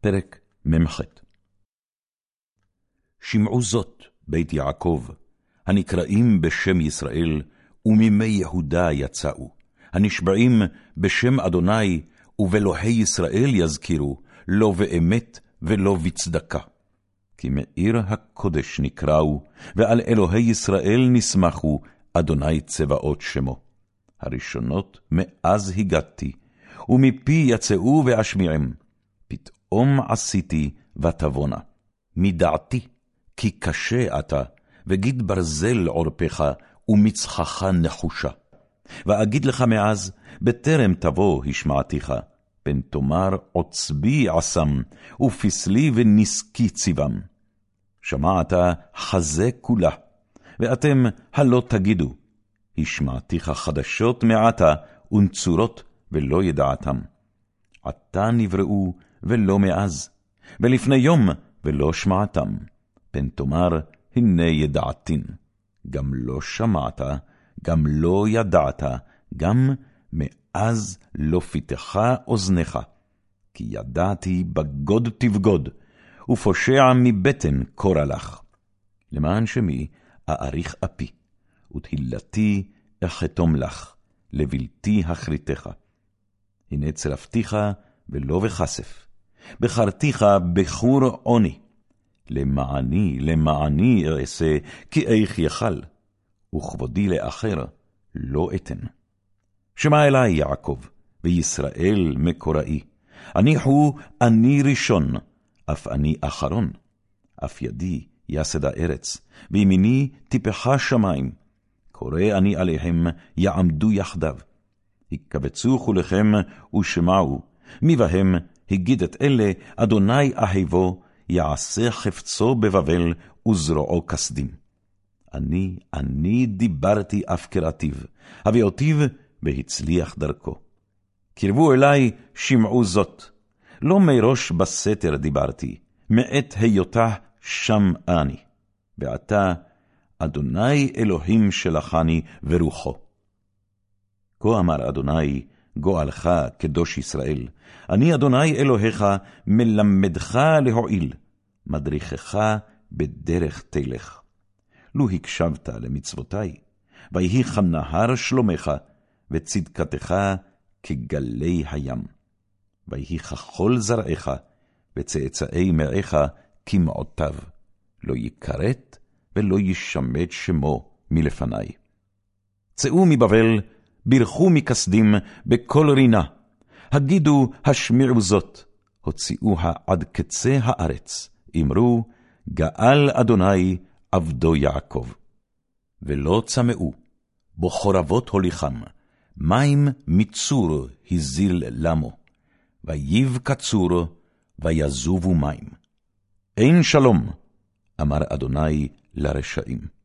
פרק מ"ח שמעו זאת, בית יעקב, הנקראים בשם ישראל, ומימי יהודה יצאו, הנשבעים בשם אדוני, ובאלוהי ישראל יזכירו, לא באמת ולא בצדקה. כי מעיר הקודש נקראו, ועל אלוהי ישראל נסמכו, אדוני צבאות שמו. הראשונות מאז הגעתי, ומפי יצאו ואשמיעם. פתאום עשיתי ותבונה. מדעתי, כי קשה אתה, וגיד ברזל עורפך, ומצחך נחושה. ואגיד לך מאז, בטרם תבוא השמעתיך, פן תאמר עוצבי עשם, ופסלי ונשקי ציבם. שמעת חזה כולה, ואתם הלא תגידו, השמעתיך חדשות מעתה, ונצורות ולא ידעתם. עתה נבראו ולא מאז, ולפני יום ולא שמעתם. פן תאמר, הנה ידעתין. גם לא שמעת, גם לא ידעת, גם מאז לא פיתחה אוזנך. כי ידעתי בגוד תבגוד, ופושע מבטן קורא לך. למען שמי אאריך אפי, ותהילתי אחתום לך, לבלתי אחריתך. הנה צרפתיך ולא בכסף, בחרתיך בחור עוני. למעני, למעני אעשה, כי איך יכל, וכבודי לאחר לא אתן. שמע אלי יעקב, וישראל מקוראי. הניחו אני ראשון, אף אני אחרון. אף ידי יסד הארץ, וימיני טיפחה שמים. קורא אני עליהם, יעמדו יחדיו. הקבצו כולכם ושמעו, מי בהם הגיד את אלה, אדוני אהבו, יעשה חפצו בבבל, וזרועו כסדים. אני, אני דיברתי אף קראתיו, הביאותיו, והצליח דרכו. קרבו אלי, שמעו זאת. לא מראש בסתר דיברתי, מעת היותה שם אני. ועתה, אדוני אלוהים שלחני ורוחו. כה אמר אדוני, גואלך, קדוש ישראל, אני אדוני אלוהיך, מלמדך להועיל, מדריכך בדרך תלך. לו הקשבת למצוותי, ויהי כנהר שלומך, וצדקתך כגלי הים. ויהי ככל זרעך, וצאצאי מרעך כמעותיו, לא יכרת ולא ישמט שמו מלפני. צאו מבבל, בירכו מכסדים בקול רינה, הגידו השמיעו זאת, הוציאוה עד קצה הארץ, אמרו, גאל אדוני עבדו יעקב. ולא צמאו, בו חורבות הוליכם, מים מצור הזיל למו, ויב קצור, ויזובו מים. אין שלום, אמר אדוני לרשעים.